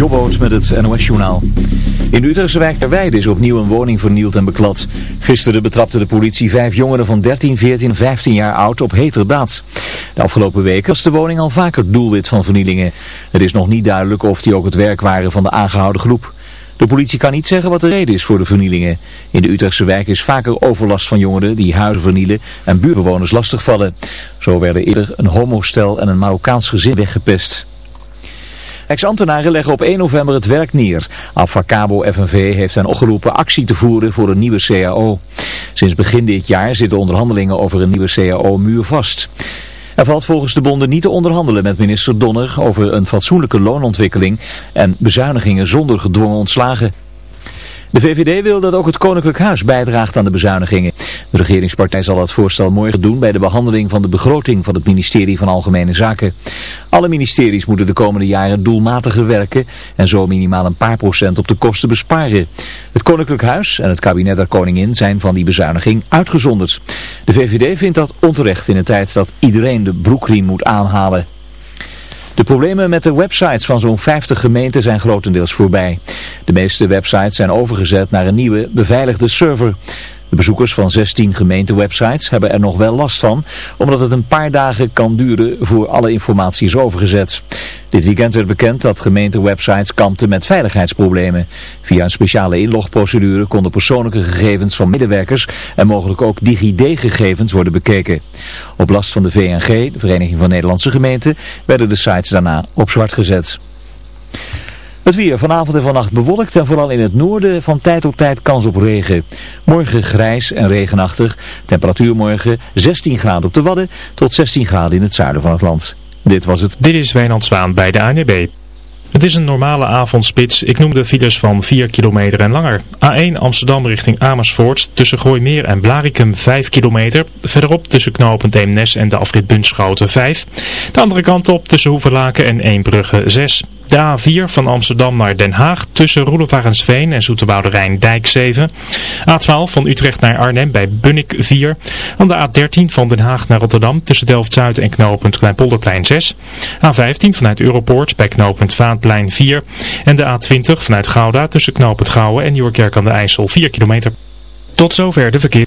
Jobboot met het NOS-journaal. In de Utrechtse wijk Terweide is opnieuw een woning vernield en beklad. Gisteren betrapte de politie vijf jongeren van 13, 14 15 jaar oud op heterdaad. De afgelopen weken was de woning al vaker doelwit van vernielingen. Het is nog niet duidelijk of die ook het werk waren van de aangehouden groep. De politie kan niet zeggen wat de reden is voor de vernielingen. In de Utrechtse wijk is vaker overlast van jongeren die huizen vernielen en buurtbewoners lastigvallen. Zo werden eerder een homostel en een Marokkaans gezin weggepest. Ex-ambtenaren leggen op 1 november het werk neer. Avacabo FNV heeft hen opgeroepen actie te voeren voor een nieuwe CAO. Sinds begin dit jaar zitten onderhandelingen over een nieuwe CAO muurvast. Er valt volgens de bonden niet te onderhandelen met minister Donner over een fatsoenlijke loonontwikkeling en bezuinigingen zonder gedwongen ontslagen. De VVD wil dat ook het Koninklijk Huis bijdraagt aan de bezuinigingen. De regeringspartij zal dat voorstel morgen doen bij de behandeling van de begroting van het ministerie van Algemene Zaken. Alle ministeries moeten de komende jaren doelmatiger werken en zo minimaal een paar procent op de kosten besparen. Het Koninklijk Huis en het kabinet der koningin zijn van die bezuiniging uitgezonderd. De VVD vindt dat onterecht in een tijd dat iedereen de broekriem moet aanhalen. De problemen met de websites van zo'n 50 gemeenten zijn grotendeels voorbij. De meeste websites zijn overgezet naar een nieuwe, beveiligde server. De bezoekers van 16 gemeentewebsites hebben er nog wel last van, omdat het een paar dagen kan duren voor alle informatie is overgezet. Dit weekend werd bekend dat gemeentewebsites kampten met veiligheidsproblemen. Via een speciale inlogprocedure konden persoonlijke gegevens van medewerkers en mogelijk ook DigiD-gegevens worden bekeken. Op last van de VNG, de Vereniging van Nederlandse Gemeenten, werden de sites daarna op zwart gezet. Het weer vanavond en vannacht bewolkt en vooral in het noorden van tijd tot tijd kans op regen. Morgen grijs en regenachtig. Temperatuur morgen 16 graden op de Wadden tot 16 graden in het zuiden van het land. Dit was het. Dit is Wijnand Zwaan bij de ANB. Het is een normale avondspits. Ik noem de files van 4 kilometer en langer. A1 Amsterdam richting Amersfoort tussen Gooimeer en Blarikum 5 kilometer. Verderop tussen knooppunt Eemnes en de afrit Bunschoten 5. De andere kant op tussen Hoeverlaken en Eembrugge 6. De A4 van Amsterdam naar Den Haag tussen Roelevarensveen en Zoeterwoude Rijn Dijk 7. A12 van Utrecht naar Arnhem bij Bunnik 4. Dan de A13 van Den Haag naar Rotterdam tussen Delft-Zuid en knooppunt Kleinpolderplein 6. A15 vanuit Europoort bij knooppunt Vaanplein 4. En de A20 vanuit Gouda tussen knooppunt Gouwen en Nieuwerkerk aan de IJssel 4 kilometer. Tot zover de verkeer.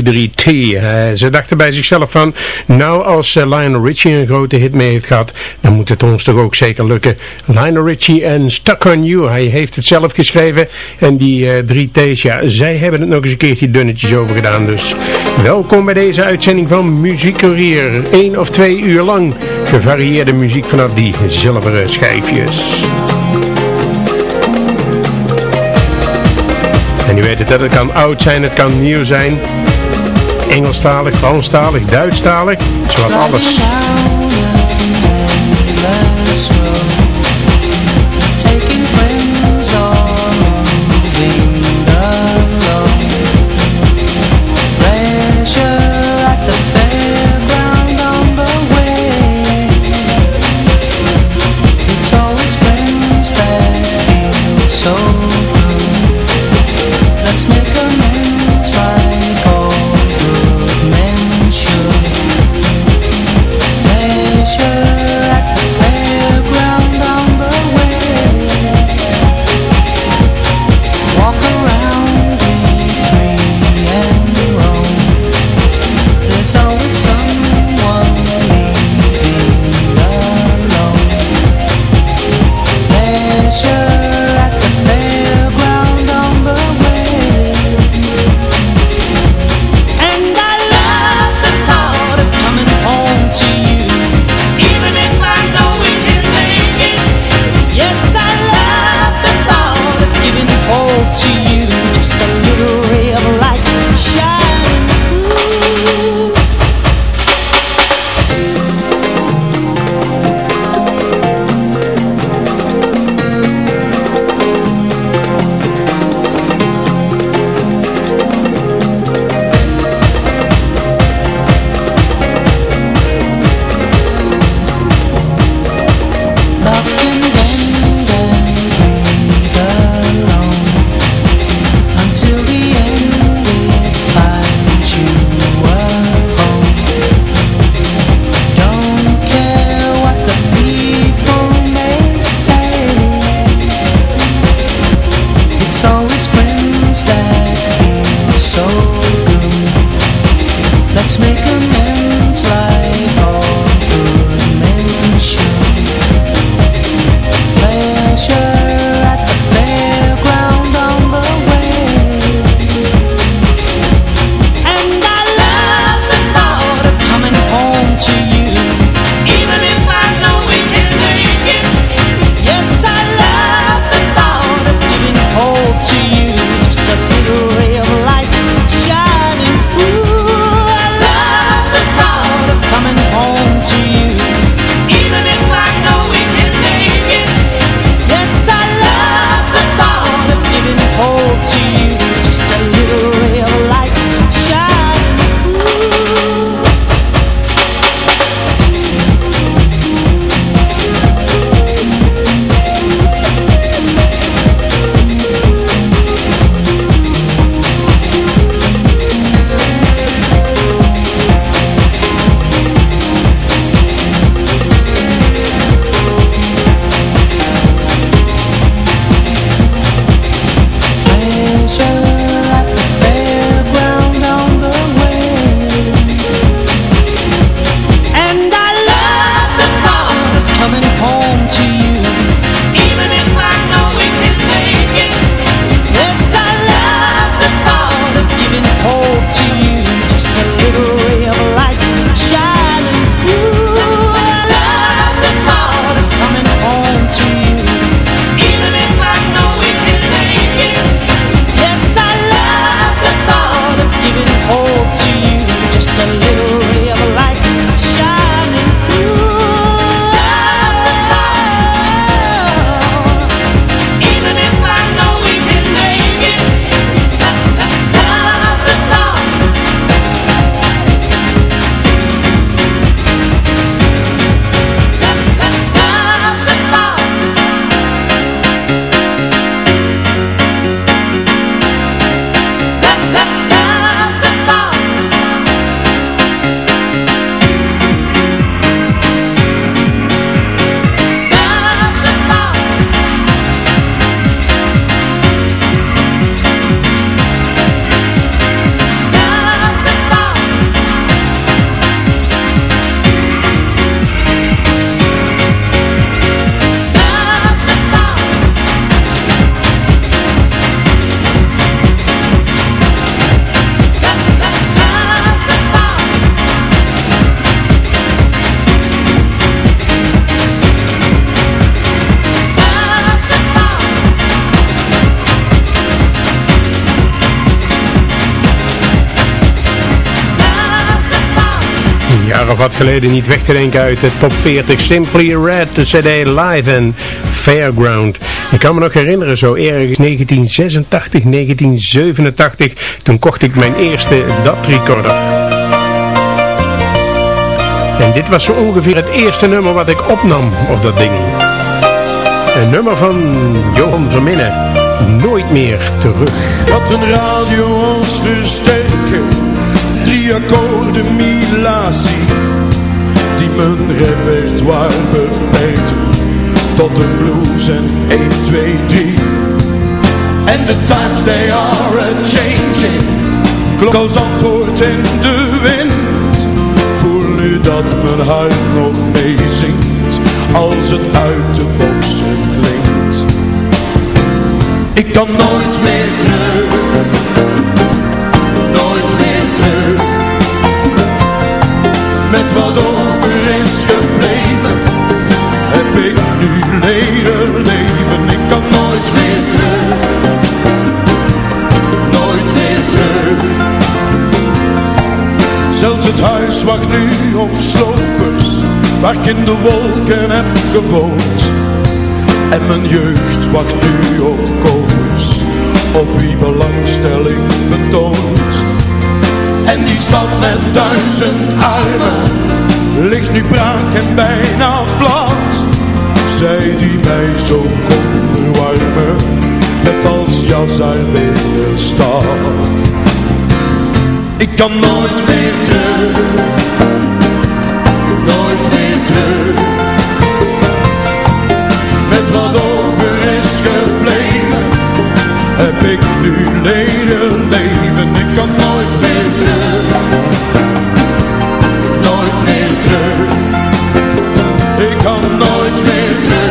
3T. ze dachten bij zichzelf van, nou als eh, Lionel Richie een grote hit mee heeft gehad, dan moet het ons toch ook zeker lukken. Lionel Richie en Stuck On You, hij heeft het zelf geschreven. En die eh, 3T's, ja, zij hebben het nog eens een keertje dunnetjes over gedaan. Dus welkom bij deze uitzending van Muziek Courier. Eén of twee uur lang gevarieerde muziek vanaf die zilveren schijfjes. En u weet het, dat het kan oud zijn, het kan nieuw zijn. Engelstalig, Franstalig, Duitsstalig, zowat alles. home to. Wat geleden niet weg te denken uit de top 40. Simply Red, de CD Live en Fairground. Ik kan me nog herinneren, zo ergens 1986, 1987, toen kocht ik mijn eerste DAT recorder. En dit was zo ongeveer het eerste nummer wat ik opnam op dat ding. Een nummer van Johan Verminnen. Nooit meer terug. Wat een radio ons versterken. Drie akkoorden milatie. Mijn repertoire beperkten. Tot een blues en 1, 2, 3. And the times they are a-changing. Klok als antwoord in de wind. Voel nu dat mijn hart nog meezingt. Als het uit de boksen klinkt. Ik kan nooit meer terug. Nooit meer terug. Met wat ik nu leren leven. Ik kan nooit meer terug. Nooit meer terug. Zelfs het huis wacht nu op slopers. Waar ik in de wolken heb gewoond. En mijn jeugd wacht nu op kopers, op wie belangstelling betoont. En die stad met duizend armen, ligt nu braak en bijna plat. Zij die mij zo kon verwarmen, met als jas haar. Ik kan nooit meer terug, nooit meer terug met wat over is gebleven, heb ik nu leren leven. Ik kan nooit meer terug, nooit meer terug. Nooit meer terug,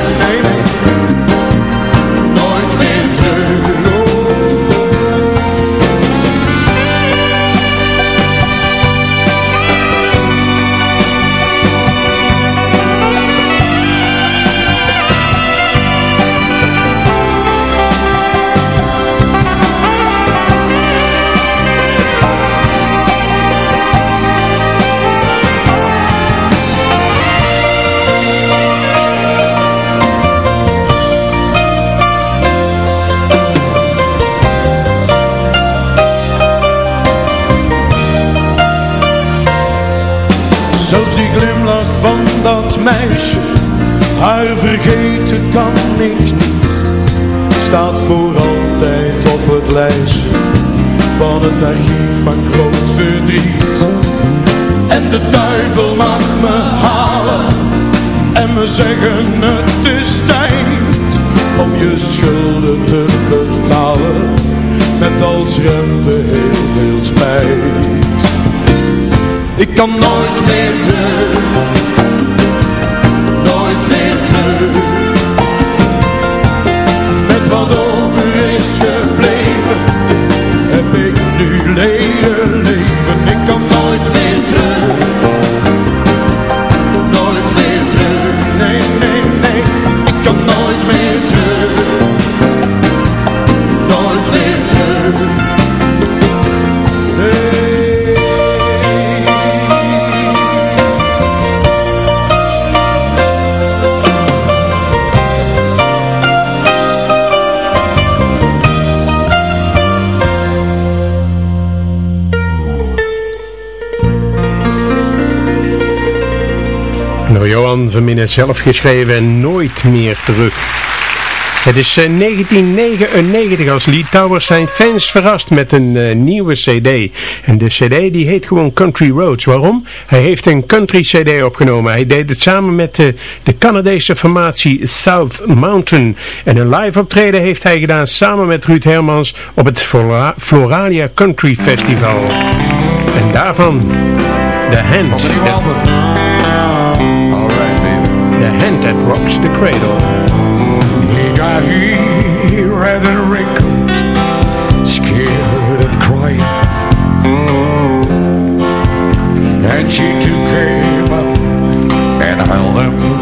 meisje, haar vergeten kan ik niet. Staat voor altijd op het lijstje van het archief van groot verdriet. En de duivel mag me halen en me zeggen het is tijd om je schulden te betalen. Met als rente heel veel spijt. Ik kan nooit meer terug, Johan Verminnen zelf geschreven en nooit meer terug. Het is eh, 1999 als Lee Towers zijn fans verrast met een eh, nieuwe cd. En de cd die heet gewoon Country Roads. Waarom? Hij heeft een country cd opgenomen. Hij deed het samen met de, de Canadese formatie South Mountain. En een live optreden heeft hij gedaan samen met Ruud Hermans op het Flora- Floralia Country Festival. En daarvan The Hand. The Hand That Rocks the Cradle. He got here at a wrinkled, scared and crying. And she took him up and held him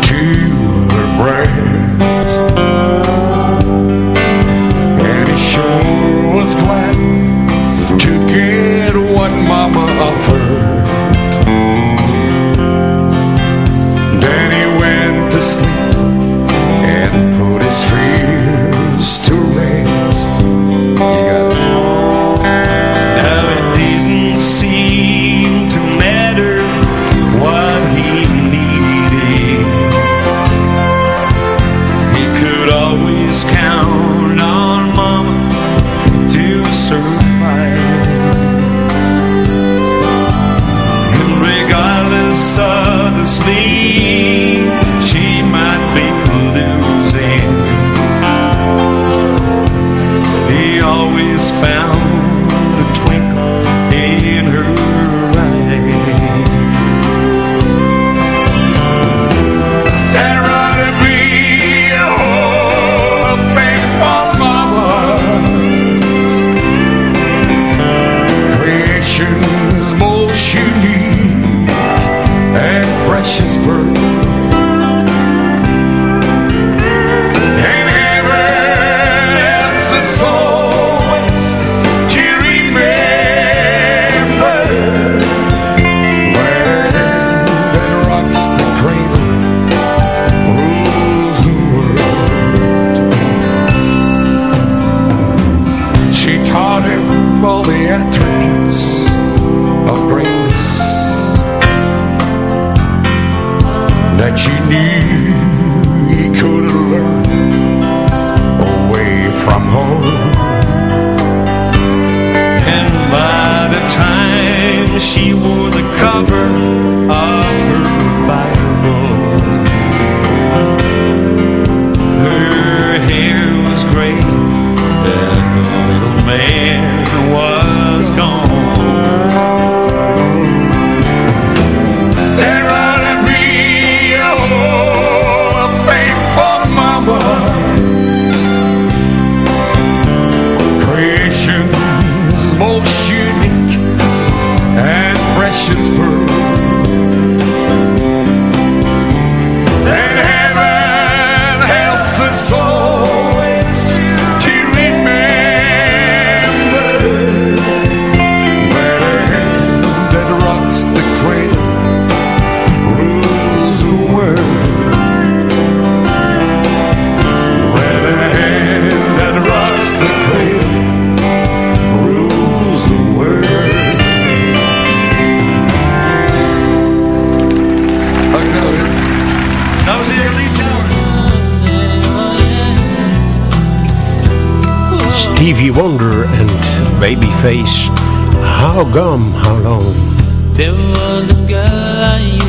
Stevie Wonder and Babyface. How gum, how long? There was a girl I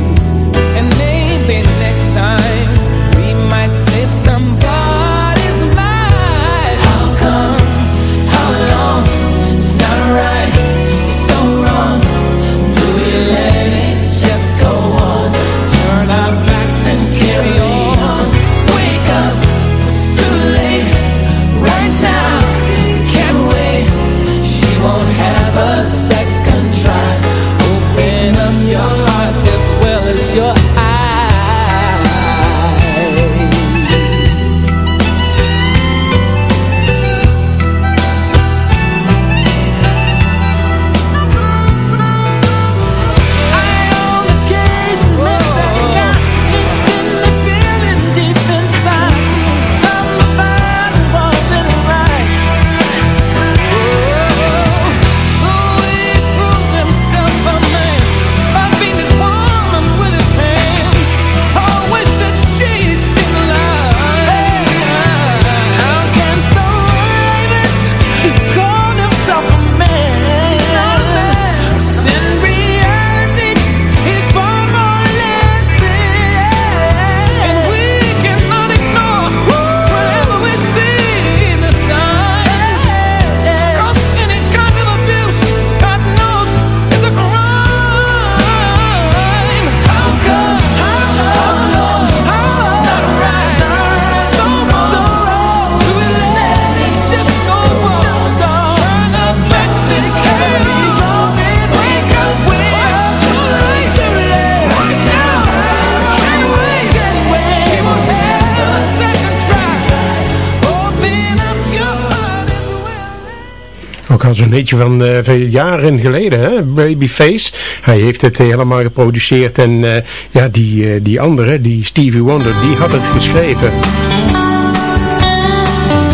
beetje van uh, jaren geleden, hè? Babyface. Hij heeft het helemaal geproduceerd. En eh, ja, die, eh, die andere, die Stevie Wonder, die had het geschreven.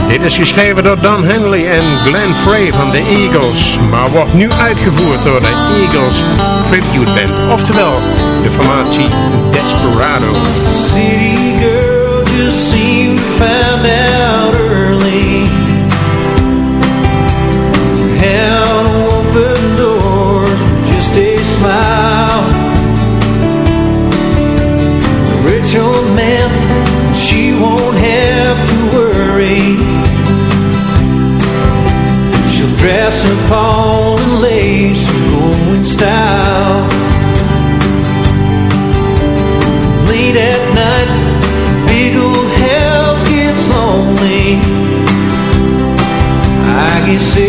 Dit is geschreven door Don Henley en Glenn Frey van de Eagles. Maar wordt nu uitgevoerd door de Eagles Tribute Band. Oftewel, de formatie Desperado. City girl just seemed to out dress up all in lace going style. Late at night, big old house gets lonely. I guess. it.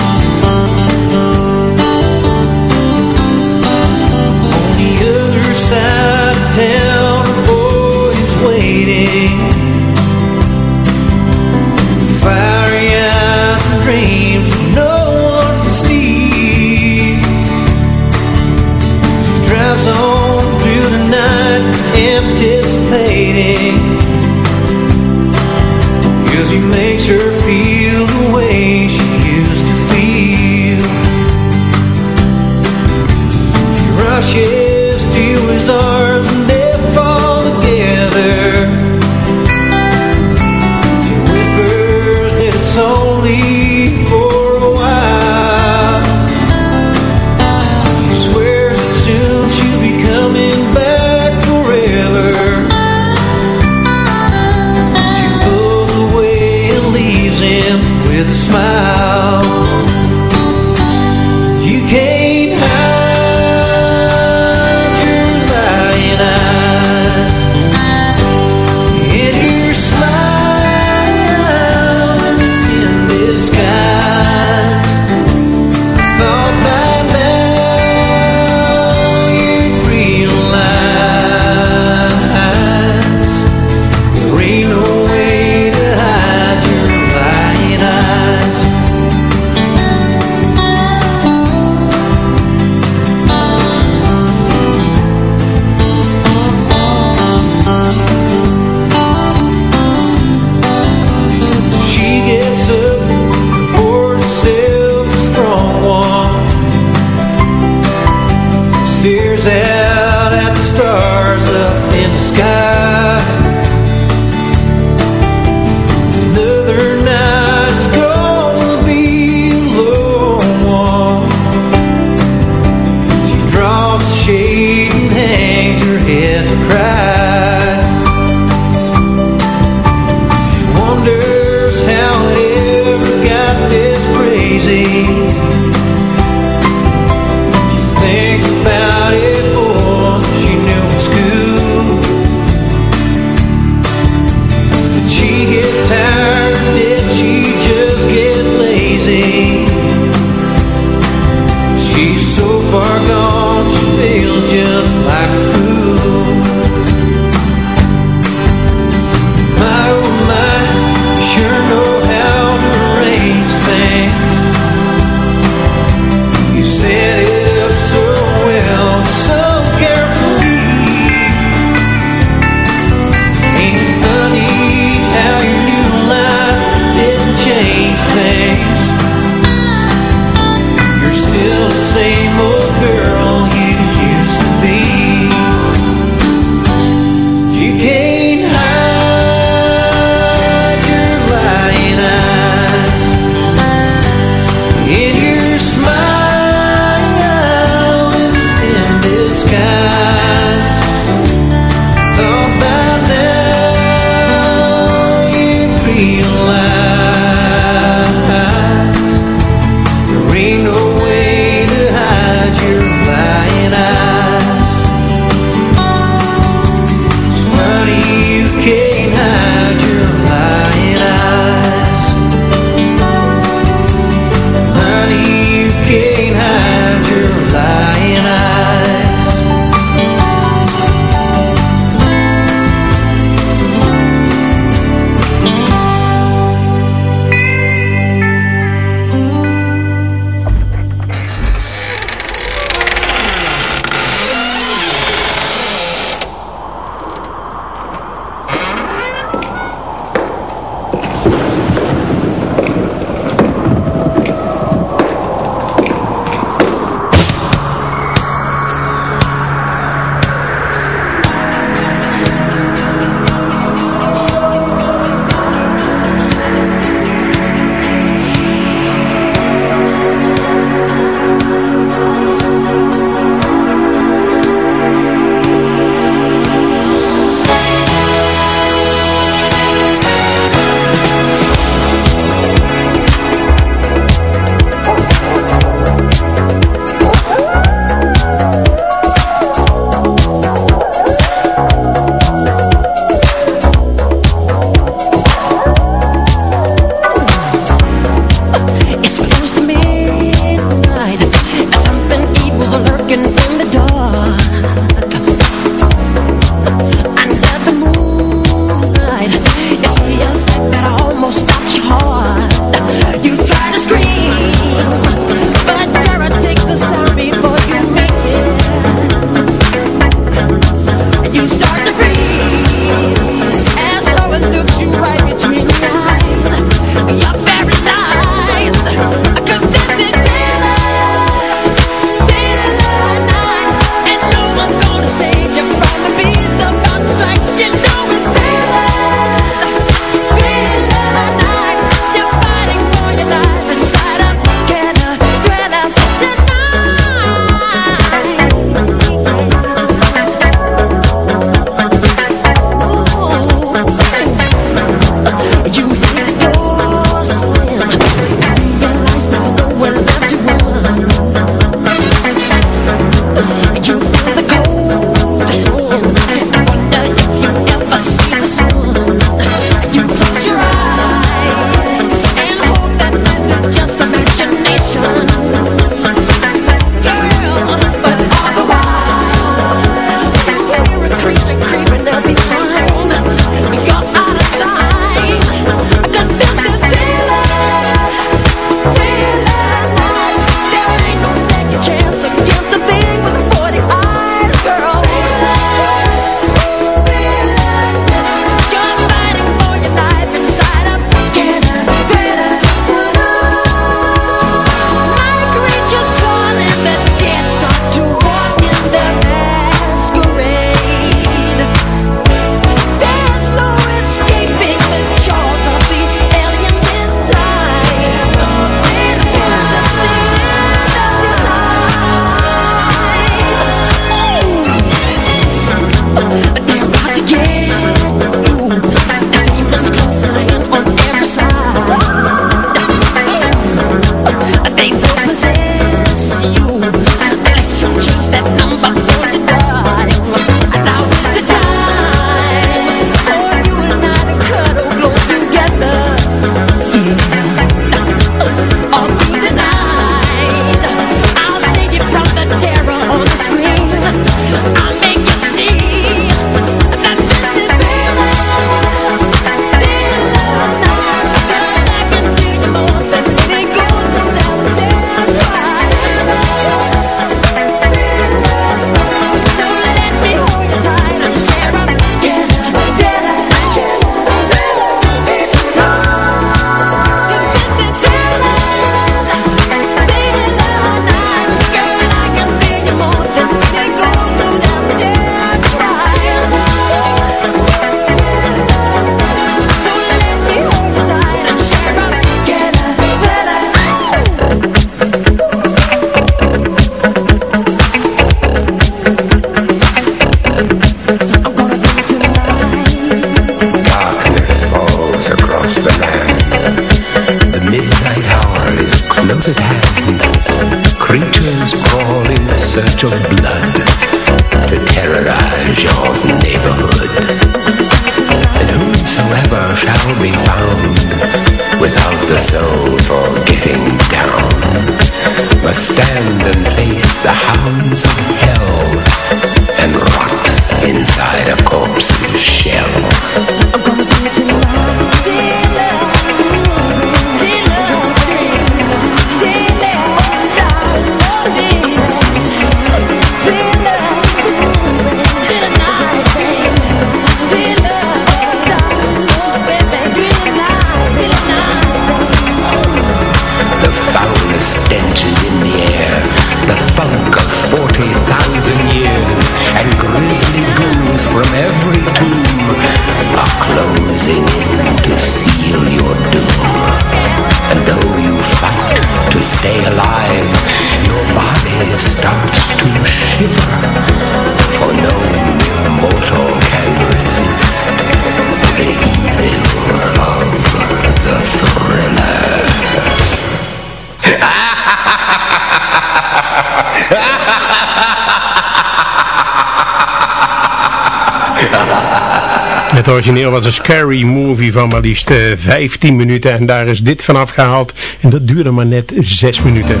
origineel was een scary movie van maar liefst eh, 15 minuten. En daar is dit vanaf gehaald. En dat duurde maar net 6 minuten.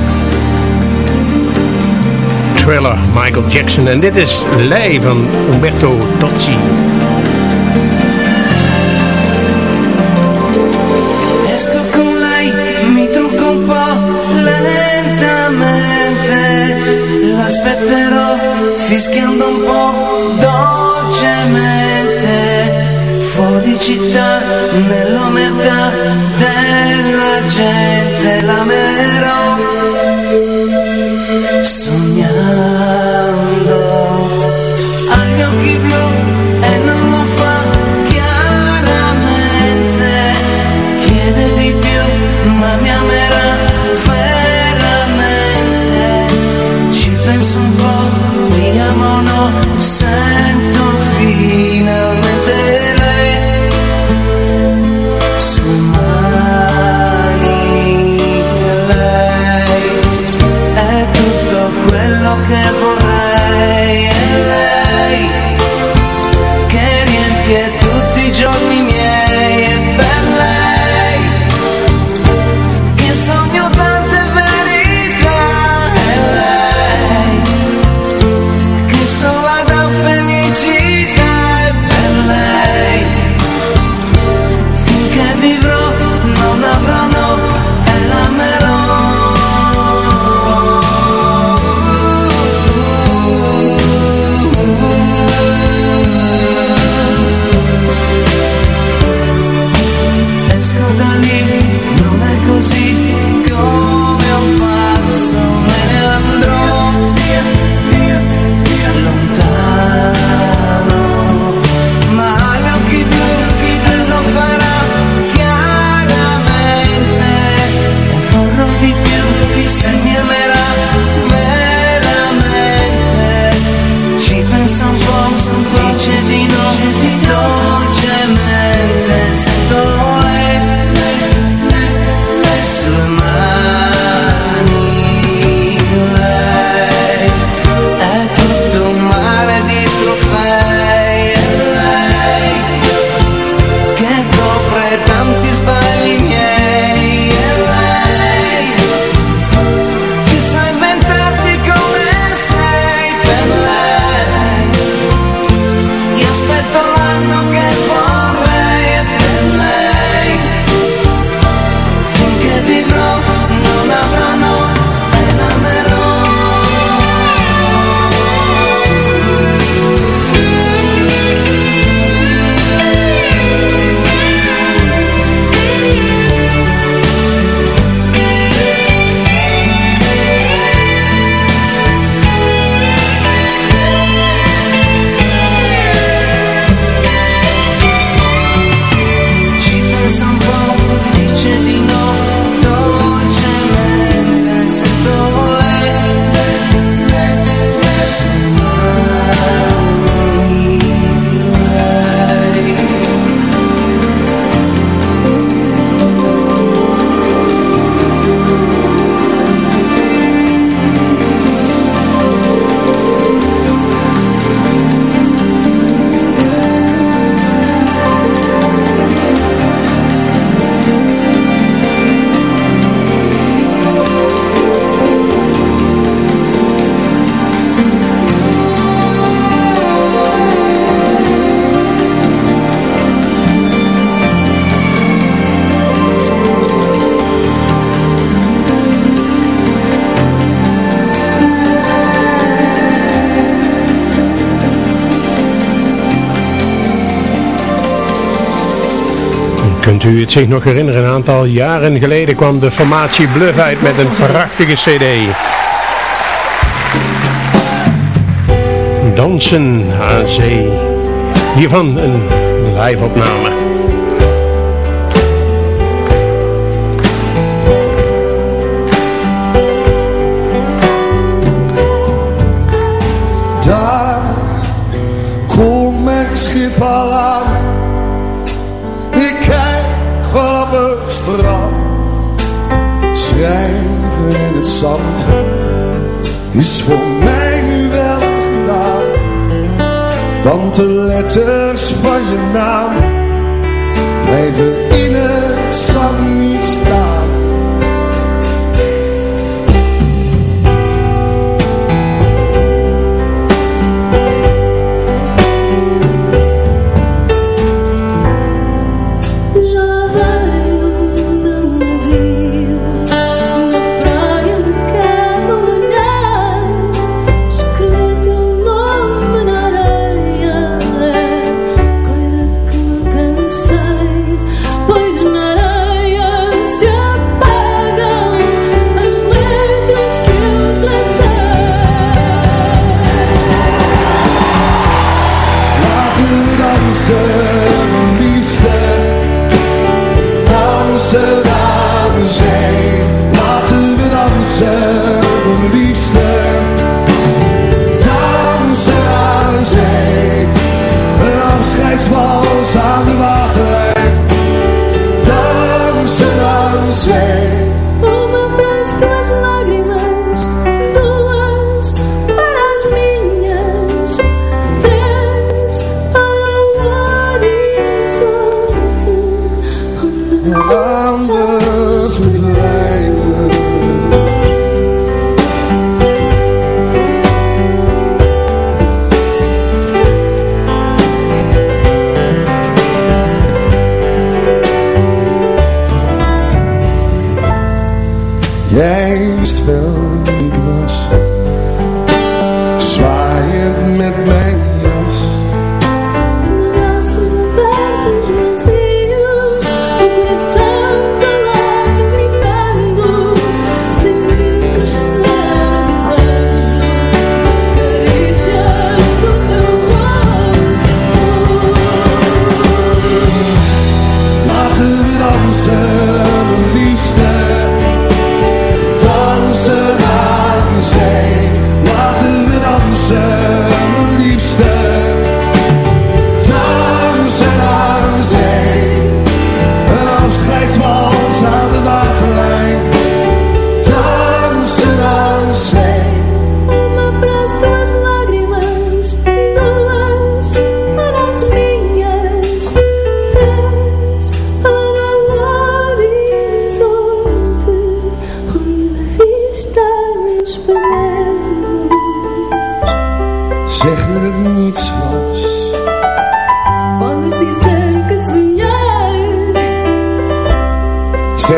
Thriller Michael Jackson. En dit is Lei van Umberto Tozzi. nell'omertà della gente. u het zich nog herinneren, een aantal jaren geleden kwam de formatie Bluff uit met een prachtige cd. Dansen aan zee. Hiervan een live opname. zand is voor mij nu wel gedaan. Want de letters van je naam blijven in het zand.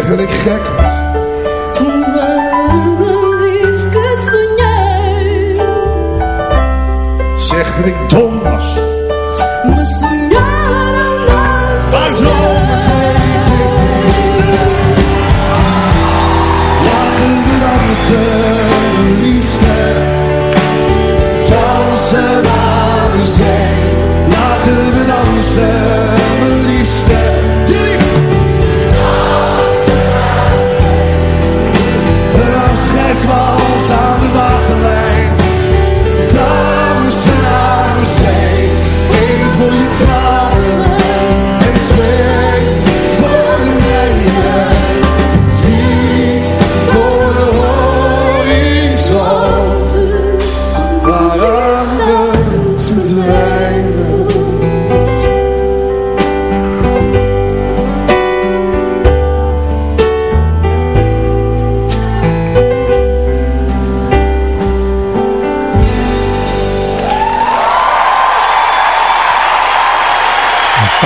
Wil dat ik gek.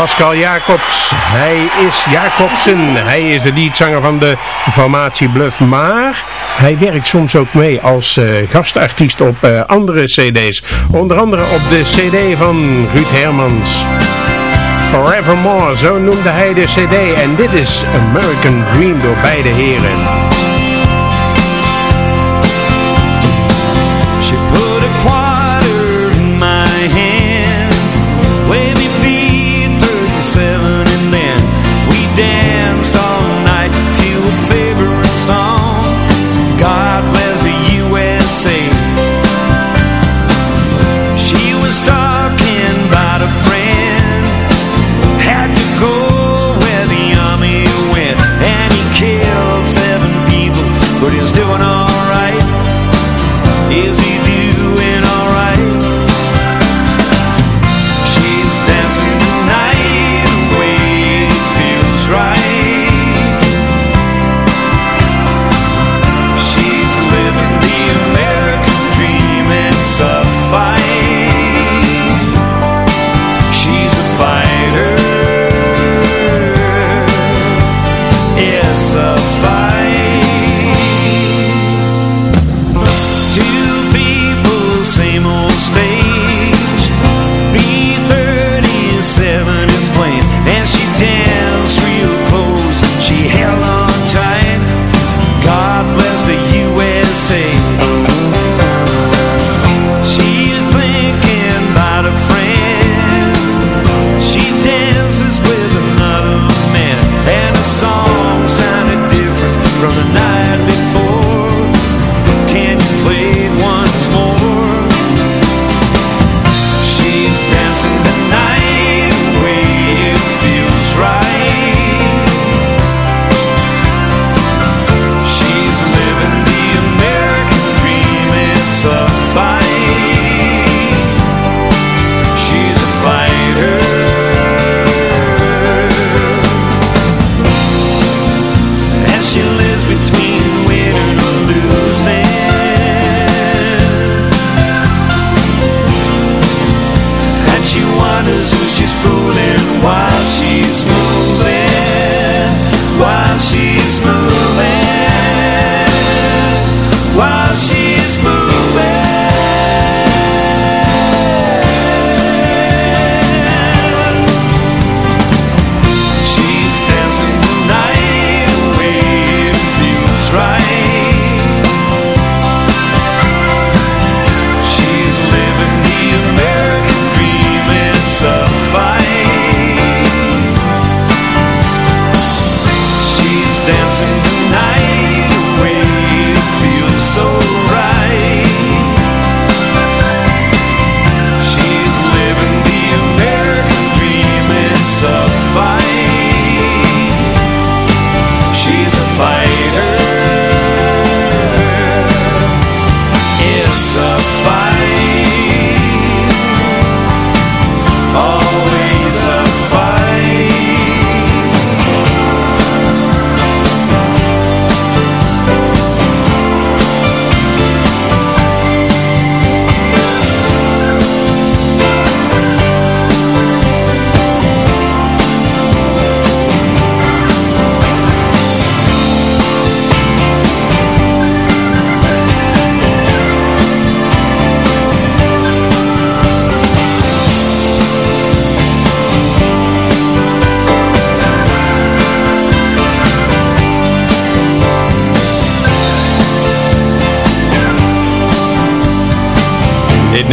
Pascal Jacobs. Hij is Jacobsen. Hij is de liedzanger van de formatie Bluff. Maar hij werkt soms ook mee als eh, gastartiest op eh, andere cd's. Onder andere op de cd van Ruud Hermans. Forevermore, zo noemde hij de cd. En dit is American Dream door beide heren.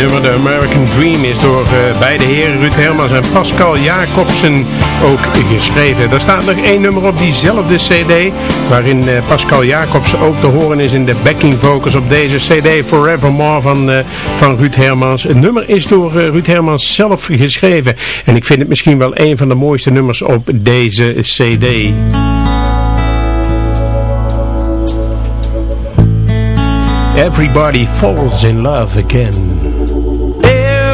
nummer The American Dream is door eh, beide heren Ruud Hermans en Pascal Jacobsen ook geschreven. Er staat nog één nummer op diezelfde cd, waarin eh, Pascal Jacobsen ook te horen is in de backing vocals op deze cd Forevermore van, eh, van Ruud Hermans. Het nummer is door Ruud Hermans zelf geschreven en ik vind het misschien wel een van de mooiste nummers op deze cd. Everybody falls in love again.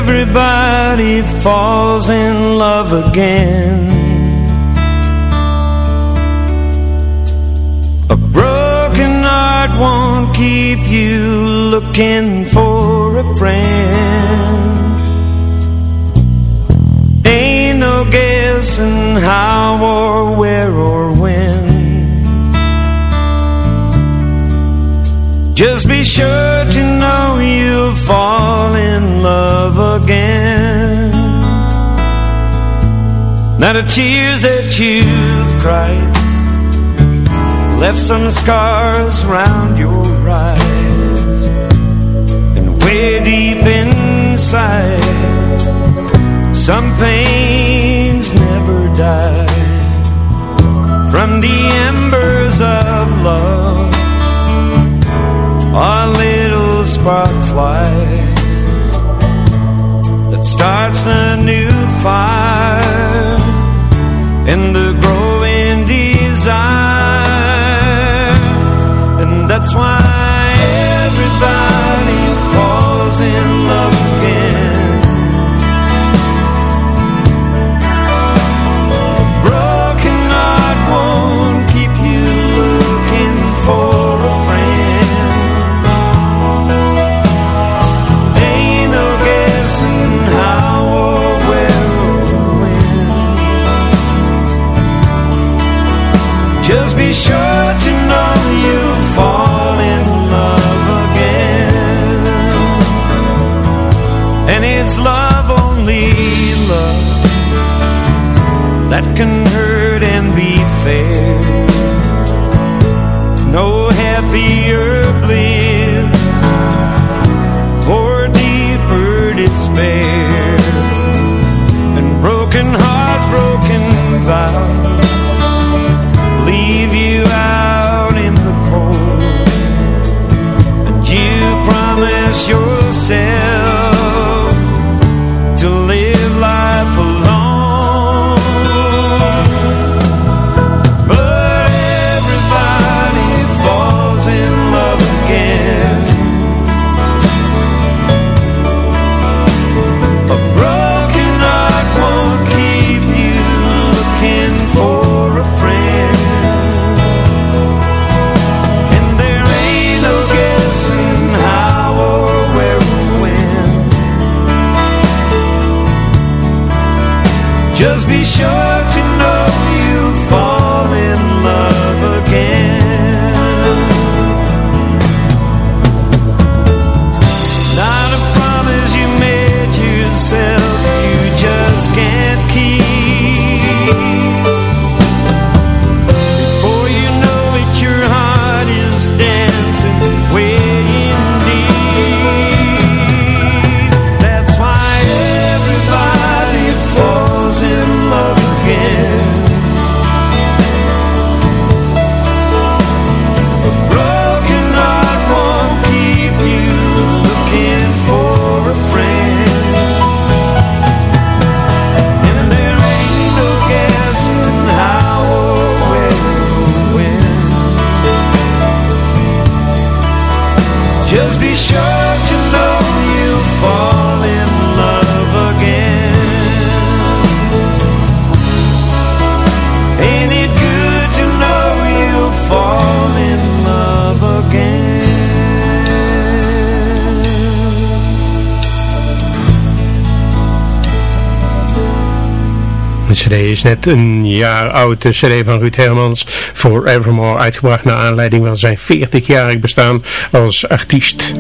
everybody falls in love again. A broken heart won't keep you looking for a friend. Ain't no guessing how or where or when. Just be sure to know you'll fall in love again. Now the tears that you've cried Left some scars round your eyes. And way deep inside Some pains never die. From the embers of love spark flies That starts a new fire In the growing desire. And that's why everybody falls in love be sure Just cd is net een jaar oud, de cd van Ruud Hermans, Forevermore, uitgebracht naar aanleiding van zijn 40-jarig bestaan als artiest.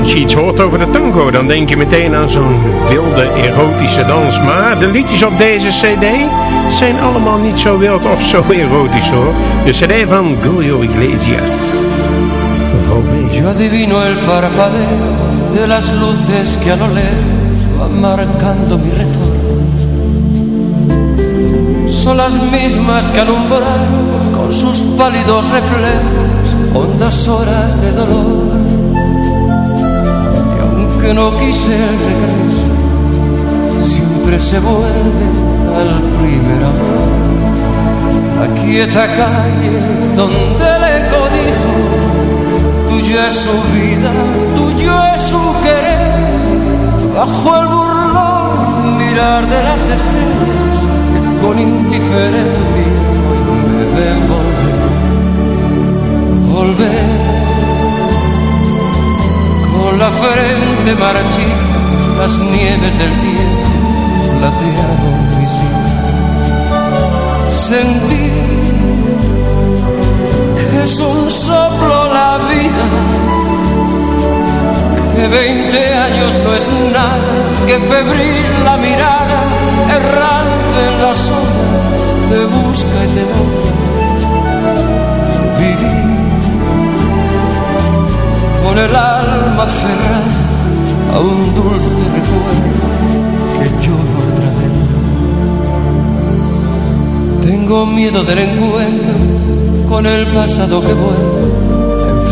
Als je iets hoort over de tango, dan denk je meteen aan zo'n wilde, erotische dans. Maar de liedjes op deze cd zijn allemaal niet zo wild of zo erotisch hoor. De cd van Julio Iglesias. Yo adivino el parpadeo de las luces que a lo lejos van marcando mi retorno. Son las mismas que alumbran con sus pálidos reflejos hondas horas de dolor. Y aunque no quise el regreso, siempre se vuelve al primer amor. La quieta calle donde Tuyo es su vida, tuyo es su querer. Bajo el burlón mirar de las estrellas que con indiferencia hoy me ven volver. Con la frente marchita, las nieves del tiempo plateado mi Sentir que es un soplo la que que 20 años no es nada, que febril la mirada, errante en las sombras, te busca y te manda. Vivir con el alma cerrada a un dulce recuerdo que lloro otra vez. Tengo miedo del encuentro con el pasado que vuelve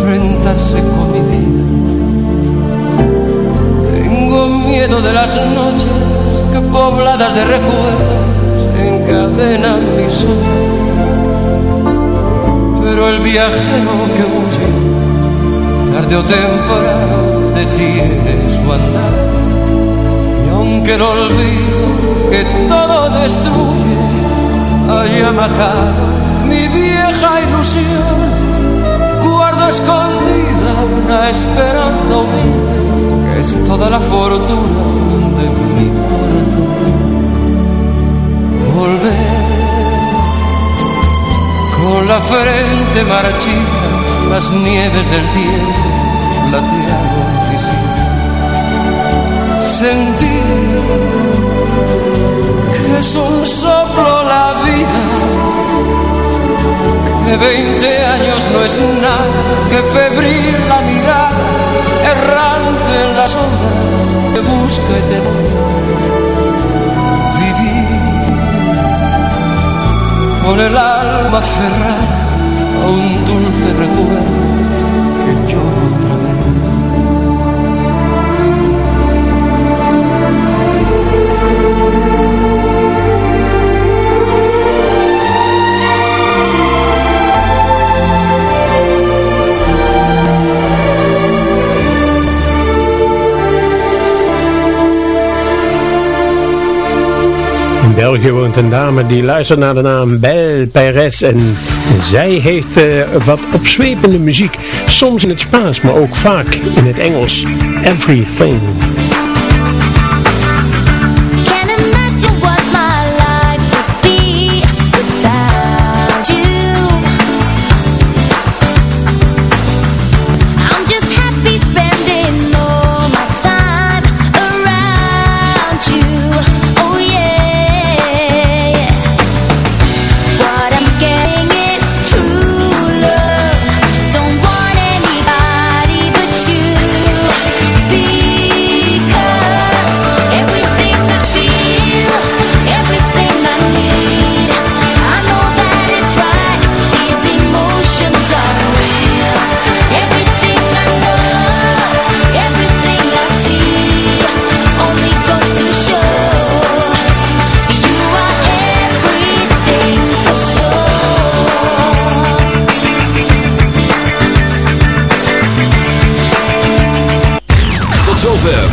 enfrentarse con mi vida. Miedo de las noches que pobladas de recuerdos encadenan mi sombra. Pero el viajero que huye, tarde o temprano, detiene su andar. Y aunque no olvido que todo destruye, haya matado mi vieja ilusión, guardo escondida una esperanza humilde, es toda la fortuna de mi corazón. Volver con la frente marchita, las nieves del tiempo plateado visible. Sentir que es un soplo la vida, que 20 años no es nada, que febril la mirada, errante en las sombras, te busca y te Vivir con el alma cerrada a un dulce recuerdo que lloro otra vez. In België woont een dame die luistert naar de naam Belle Perez en zij heeft eh, wat opzwepende muziek. Soms in het Spaans, maar ook vaak in het Engels. Everything.